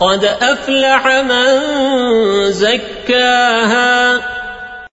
قد أفلح من زكاها.